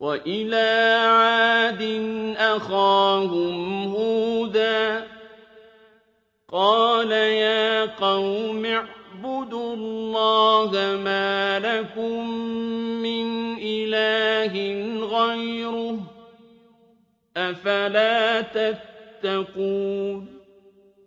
وَإِلَىٰ عَادٍ أَخَاهُمْ هُودًا ۗ قَالَ يَا قَوْمِ اعْبُدُوا اللَّهَ مَا لَكُم مِّنْ إِلَٰهٍ غَيْرُهُ ۖ أَفَلَا تَتَّقُونَ